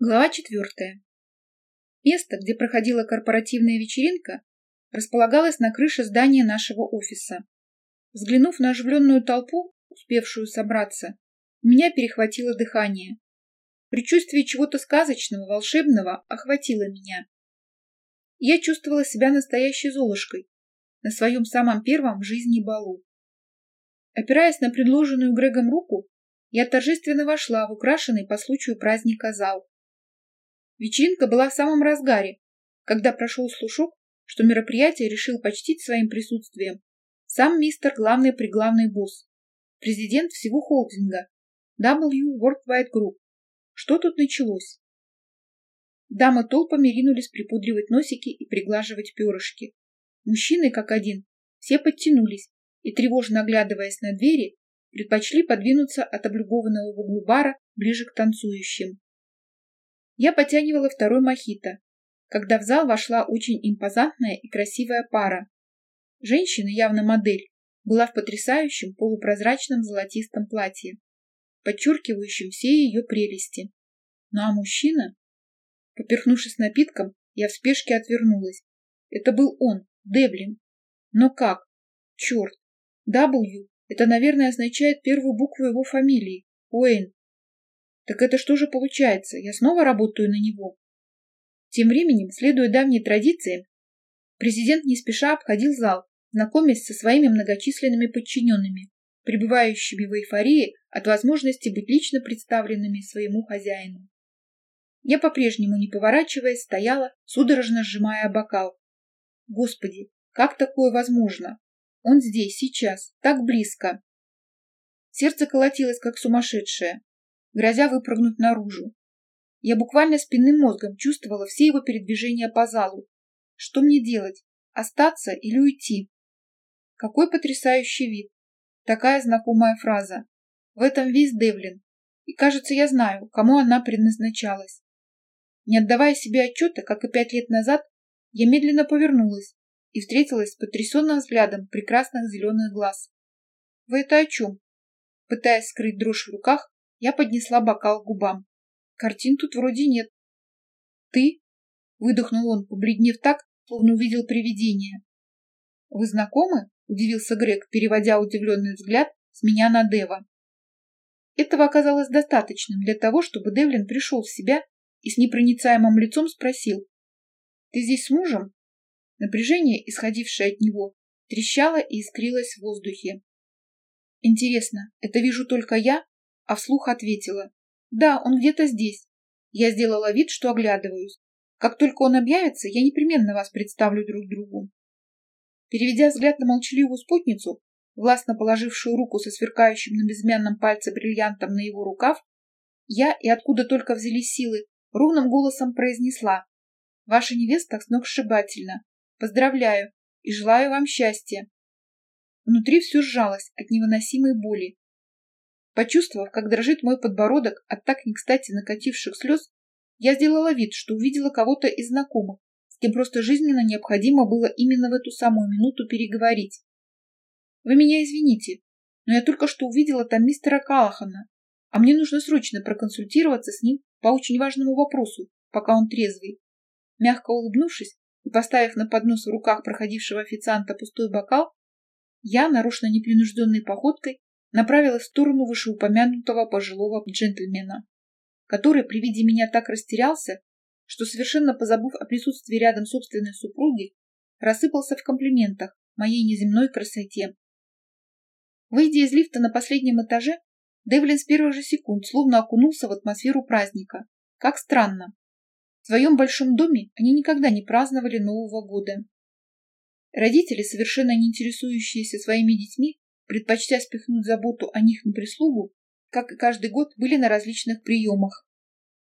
Глава четвертая. Место, где проходила корпоративная вечеринка, располагалось на крыше здания нашего офиса. Взглянув на оживленную толпу, успевшую собраться, у меня перехватило дыхание. Предчувствие чего-то сказочного, волшебного охватило меня. Я чувствовала себя настоящей Золушкой на своем самом первом в жизни балу. Опираясь на предложенную Грегом руку, я торжественно вошла в украшенный по случаю праздника зал. Вечеринка была в самом разгаре, когда прошел слушок, что мероприятие решил почтить своим присутствием сам мистер главный-приглавный босс, президент всего холдинга W Worldwide Group. Что тут началось? Дамы толпами ринулись припудривать носики и приглаживать перышки. Мужчины, как один, все подтянулись и, тревожно оглядываясь на двери, предпочли подвинуться от облюбованного в углу бара ближе к танцующим. Я потягивала второй мохито, когда в зал вошла очень импозантная и красивая пара. Женщина, явно модель, была в потрясающем полупрозрачном золотистом платье, подчеркивающем все ее прелести. Ну а мужчина? Поперхнувшись напитком, я в спешке отвернулась. Это был он, Девлин. Но как? Черт! W — это, наверное, означает первую букву его фамилии. Уэйн. Так это что же получается? Я снова работаю на него? Тем временем, следуя давней традициям, президент не спеша обходил зал, знакомясь со своими многочисленными подчиненными, пребывающими в эйфории от возможности быть лично представленными своему хозяину. Я по-прежнему, не поворачиваясь, стояла, судорожно сжимая бокал. Господи, как такое возможно? Он здесь, сейчас, так близко. Сердце колотилось, как сумасшедшее грозя выпрыгнуть наружу. Я буквально спинным мозгом чувствовала все его передвижения по залу. Что мне делать? Остаться или уйти? Какой потрясающий вид! Такая знакомая фраза. В этом весь Девлин. И, кажется, я знаю, кому она предназначалась. Не отдавая себе отчета, как и пять лет назад, я медленно повернулась и встретилась с потрясенным взглядом прекрасных зеленых глаз. «Вы это о чем?» Пытаясь скрыть дрожь в руках, я поднесла бокал к губам. Картин тут вроде нет. Ты? Выдохнул он, побледнев так, словно увидел привидение. Вы знакомы? Удивился Грег, переводя удивленный взгляд с меня на Дева. Этого оказалось достаточным для того, чтобы Девлин пришел в себя и с непроницаемым лицом спросил. «Ты здесь с мужем?» Напряжение, исходившее от него, трещало и искрилось в воздухе. «Интересно, это вижу только я а вслух ответила. «Да, он где-то здесь». Я сделала вид, что оглядываюсь. Как только он объявится, я непременно вас представлю друг другу. Переведя взгляд на молчаливую спутницу, властно положившую руку со сверкающим на безымянном пальце бриллиантом на его рукав, я, и откуда только взялись силы, ровным голосом произнесла «Ваша невеста сногсшибательна. Поздравляю и желаю вам счастья». Внутри все сжалось от невыносимой боли. Почувствовав, как дрожит мой подбородок от так не кстати накативших слез, я сделала вид, что увидела кого-то из знакомых, с кем просто жизненно необходимо было именно в эту самую минуту переговорить. Вы меня извините, но я только что увидела там мистера Калахана, а мне нужно срочно проконсультироваться с ним по очень важному вопросу, пока он трезвый. Мягко улыбнувшись и поставив на поднос в руках проходившего официанта пустой бокал, я, нарочно непринужденной походкой, направилась в сторону вышеупомянутого пожилого джентльмена, который при виде меня так растерялся, что, совершенно позабыв о присутствии рядом собственной супруги, рассыпался в комплиментах моей неземной красоте. Выйдя из лифта на последнем этаже, Девлин с первых же секунд словно окунулся в атмосферу праздника. Как странно. В своем большом доме они никогда не праздновали Нового года. Родители, совершенно не интересующиеся своими детьми, предпочтя спихнуть заботу о них на прислугу, как и каждый год, были на различных приемах.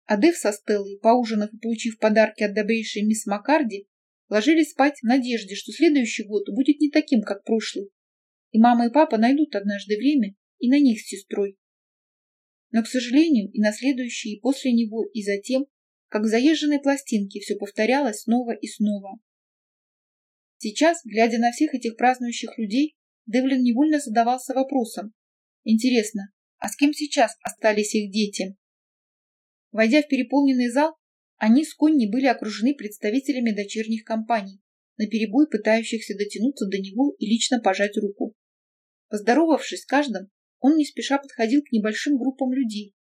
А Дэв со Стеллой, поужинав и получив подарки от добрейшей мисс Маккарди, ложились спать в надежде, что следующий год будет не таким, как прошлый, и мама и папа найдут однажды время и на них с сестрой. Но, к сожалению, и на следующий, и после него, и затем, как в заезженной пластинке, все повторялось снова и снова. Сейчас, глядя на всех этих празднующих людей, Девлин невольно задавался вопросом. Интересно, а с кем сейчас остались их дети? Войдя в переполненный зал, они с Конни были окружены представителями дочерних компаний, наперебой пытающихся дотянуться до него и лично пожать руку. Поздоровавшись с каждым, он не спеша подходил к небольшим группам людей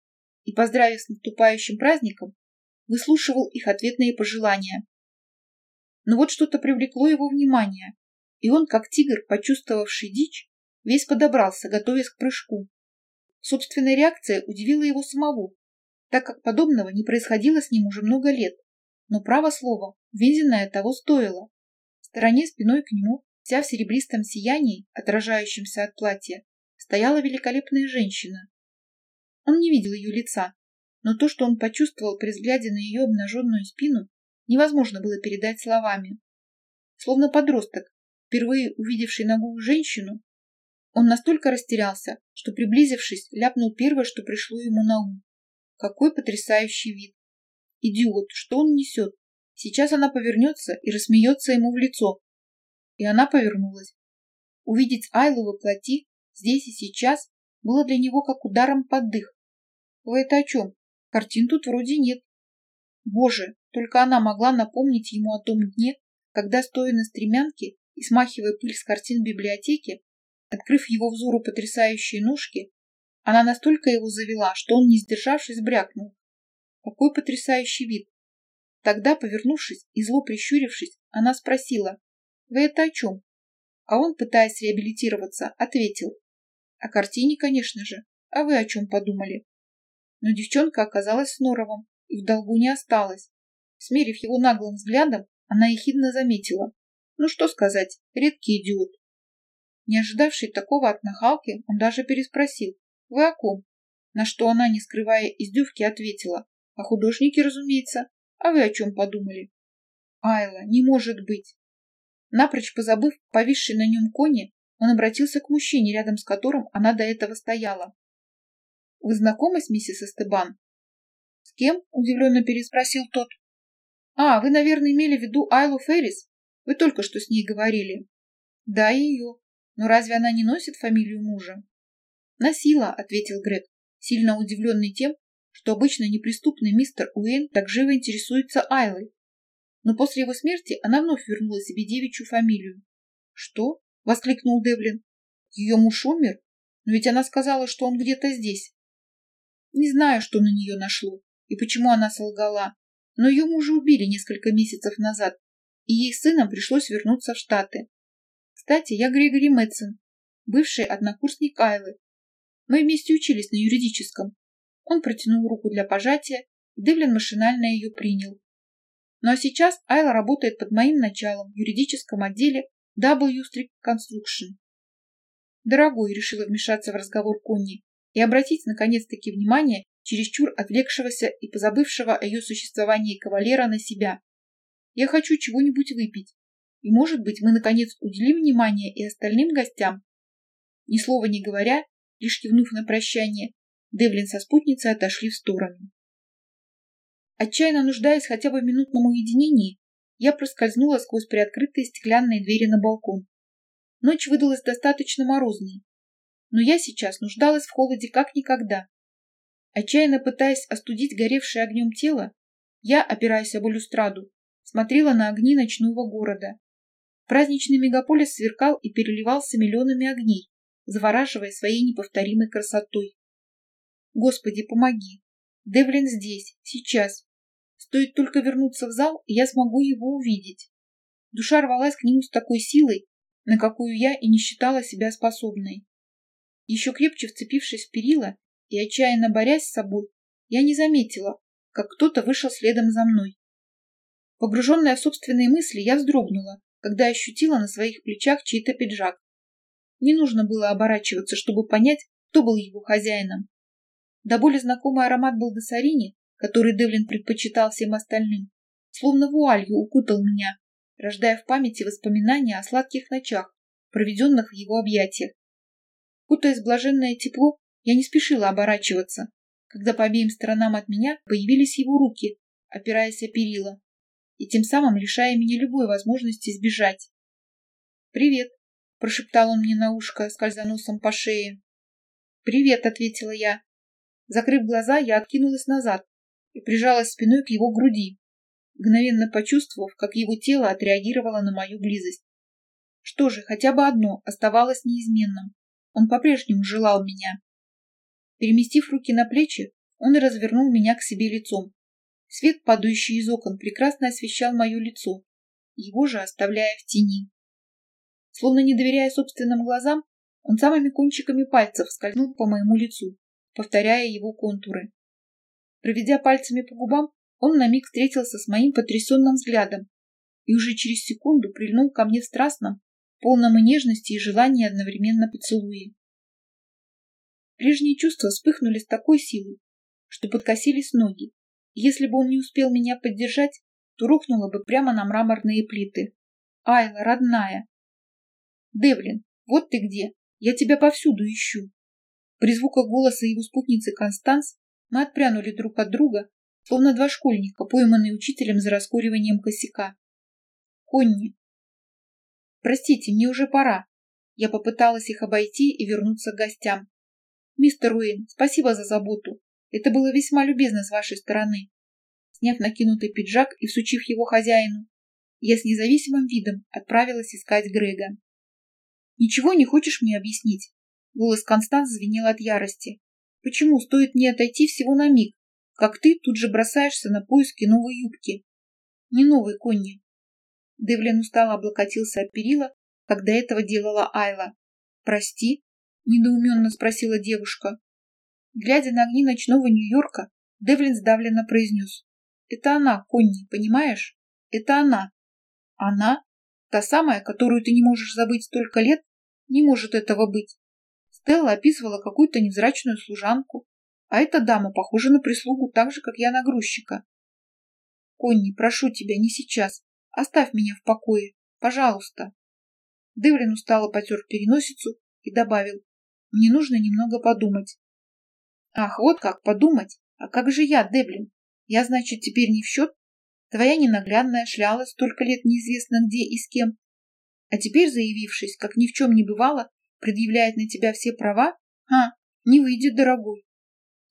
и, поздравив с наступающим праздником, выслушивал их ответные пожелания. Но вот что-то привлекло его внимание, и он, как тигр, почувствовавший дичь, весь подобрался, готовясь к прыжку. Собственная реакция удивила его самого, так как подобного не происходило с ним уже много лет. Но право слово, виденное того стоило. В стороне спиной к нему, вся в серебристом сиянии, отражающемся от платья, стояла великолепная женщина. Он не видел ее лица, но то, что он почувствовал при взгляде на ее обнаженную спину, невозможно было передать словами. Словно подросток, впервые увидевший ногую женщину, он настолько растерялся, что, приблизившись, ляпнул первое, что пришло ему на ум. Какой потрясающий вид! Идиот, что он несет? Сейчас она повернется и рассмеется ему в лицо. И она повернулась. Увидеть Айлу во плоти здесь и сейчас было для него как ударом под дых. Вы это о чем? Картин тут вроде нет. Боже, только она могла напомнить ему о том дне, когда, стоя на стремянке и смахивая пыль с картин библиотеки, открыв его взору потрясающие ножки, она настолько его завела, что он, не сдержавшись, брякнул. Какой потрясающий вид! Тогда, повернувшись и зло прищурившись, она спросила, «Вы это о чем?» А он, пытаясь реабилитироваться, ответил, «О картине, конечно же. А вы о чем подумали?» Но девчонка оказалась с Норовым и в долгу не осталась. Смерив его наглым взглядом, она ехидно заметила. Ну что сказать, редкий идиот. Не ожидавший такого от нахалки, он даже переспросил. Вы о ком? На что она, не скрывая издевки, ответила. О художнике, разумеется. А вы о чем подумали? Айла, не может быть. Напрочь позабыв повисший на нем кони, он обратился к мужчине, рядом с которым она до этого стояла. Вы знакомы с миссис Эстебан? С кем? Удивленно переспросил тот. А, вы, наверное, имели в виду Айлу Феррис? Вы только что с ней говорили. Да, ее. Но разве она не носит фамилию мужа? Носила, ответил Грег, сильно удивленный тем, что обычно неприступный мистер Уэйн так живо интересуется Айлой. Но после его смерти она вновь вернула себе девичью фамилию. Что? воскликнул Девлин. Ее муж умер? Но ведь она сказала, что он где-то здесь. Не знаю, что на нее нашло и почему она солгала, но ее мужа убили несколько месяцев назад, и ей с сыном пришлось вернуться в Штаты. Кстати, я Грегори Мэтсон, бывший однокурсник Айлы. Мы вместе учились на юридическом. Он протянул руку для пожатия, и Девлин машинально ее принял. Ну а сейчас Айла работает под моим началом в юридическом отделе W Street Construction. Дорогой, решила вмешаться в разговор Конни, и обратить наконец-таки внимание чересчур отвлекшегося и позабывшего о ее существовании кавалера на себя. Я хочу чего-нибудь выпить, и, может быть, мы, наконец, уделим внимание и остальным гостям. Ни слова не говоря, лишь кивнув на прощание, Девлин со спутницей отошли в сторону. Отчаянно нуждаясь хотя бы в минутном уединении, я проскользнула сквозь приоткрытые стеклянные двери на балкон. Ночь выдалась достаточно морозной, но я сейчас нуждалась в холоде как никогда. Отчаянно пытаясь остудить горевшее огнем тело, я, опираясь об балюстраду, смотрела на огни ночного города. Праздничный мегаполис сверкал и переливался миллионами огней, завораживая своей неповторимой красотой. Господи, помоги! Девлин здесь, сейчас. Стоит только вернуться в зал, и я смогу его увидеть. Душа рвалась к нему с такой силой, на какую я и не считала себя способной. Еще крепче вцепившись в перила и отчаянно борясь с собой, я не заметила, как кто-то вышел следом за мной. Погруженная в собственные мысли, я вздрогнула, когда ощутила на своих плечах чей-то пиджак. Не нужно было оборачиваться, чтобы понять, кто был его хозяином. До боли знакомый аромат балдасарини, который Девлин предпочитал всем остальным, словно вуалью укутал меня, рождая в памяти воспоминания о сладких ночах, проведенных в его объятиях. Кутаясь в блаженное тепло, я не спешила оборачиваться, когда по обеим сторонам от меня появились его руки, опираясь о перила, и тем самым лишая меня любой возможности сбежать. «Привет», — прошептал он мне на ушко, скользя носом по шее. «Привет», — ответила я. Закрыв глаза, я откинулась назад и прижалась спиной к его груди, мгновенно почувствовав, как его тело отреагировало на мою близость. Что же, хотя бы одно оставалось неизменным. Он по-прежнему желал меня. Переместив руки на плечи, он развернул меня к себе лицом. Свет, падающий из окон, прекрасно освещал мое лицо, его же оставляя в тени. Словно не доверяя собственным глазам, он самыми кончиками пальцев скользнул по моему лицу, повторяя его контуры. Проведя пальцами по губам, он на миг встретился с моим потрясенным взглядом и уже через секунду прильнул ко мне в страстном, полном и нежности и желания одновременно поцелуе. Прежние чувства вспыхнули с такой силой, что подкосились ноги. Если бы он не успел меня поддержать, то рухнула бы прямо на мраморные плиты. Айла, родная. Девлин, вот ты где. Я тебя повсюду ищу. При звуках голоса его спутницы Констанс мы отпрянули друг от друга, словно два школьника, пойманные учителем за раскуриванием косяка. Конни. Простите, мне уже пора. Я попыталась их обойти и вернуться к гостям. Мистер Уэйн, спасибо за заботу. Это было весьма любезно с вашей стороны. Сняв накинутый пиджак и всучив его хозяину, я с независимым видом отправилась искать Грега. «Ничего не хочешь мне объяснить?» Голос Констанс звенел от ярости. «Почему стоит мне отойти всего на миг, как ты тут же бросаешься на поиски новой юбки?» «Не новой, Конни». Девлин устало облокотился от перила, как до этого делала Айла. «Прости?» — недоуменно спросила девушка. Глядя на огни ночного Нью-Йорка, Девлин сдавленно произнес. «Это она, Конни, понимаешь? Это она. Она? Та самая, которую ты не можешь забыть столько лет? Не может этого быть. Стелла описывала какую-то невзрачную служанку, а эта дама похожа на прислугу так же, как я на грузчика. Конни, прошу тебя, не сейчас. Оставь меня в покое. Пожалуйста. Девлин устало потер переносицу и добавил. Мне нужно немного подумать. Ах, вот как подумать. А как же я, Девлин? Я, значит, теперь не в счет? Твоя ненаглядная шлялась столько лет неизвестно где и с кем. А теперь, заявившись, как ни в чем не бывало, предъявляет на тебя все права? А, не выйдет, дорогой.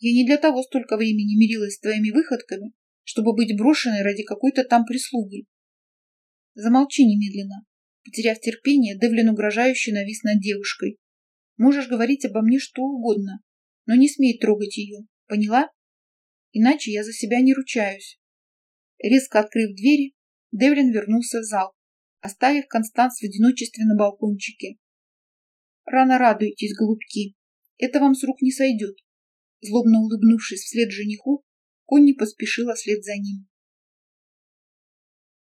Я не для того столько времени мирилась с твоими выходками, чтобы быть брошенной ради какой-то там прислуги. Замолчи немедленно. Потеряв терпение, Девлин угрожающе навис над девушкой. Можешь говорить обо мне что угодно, но не смей трогать ее. Поняла? Иначе я за себя не ручаюсь. Резко открыв двери, Девлин вернулся в зал, оставив Констанс в одиночестве на балкончике. Рано радуйтесь, голубки. Это вам с рук не сойдет. Злобно улыбнувшись вслед жениху, Конни поспешила вслед за ним.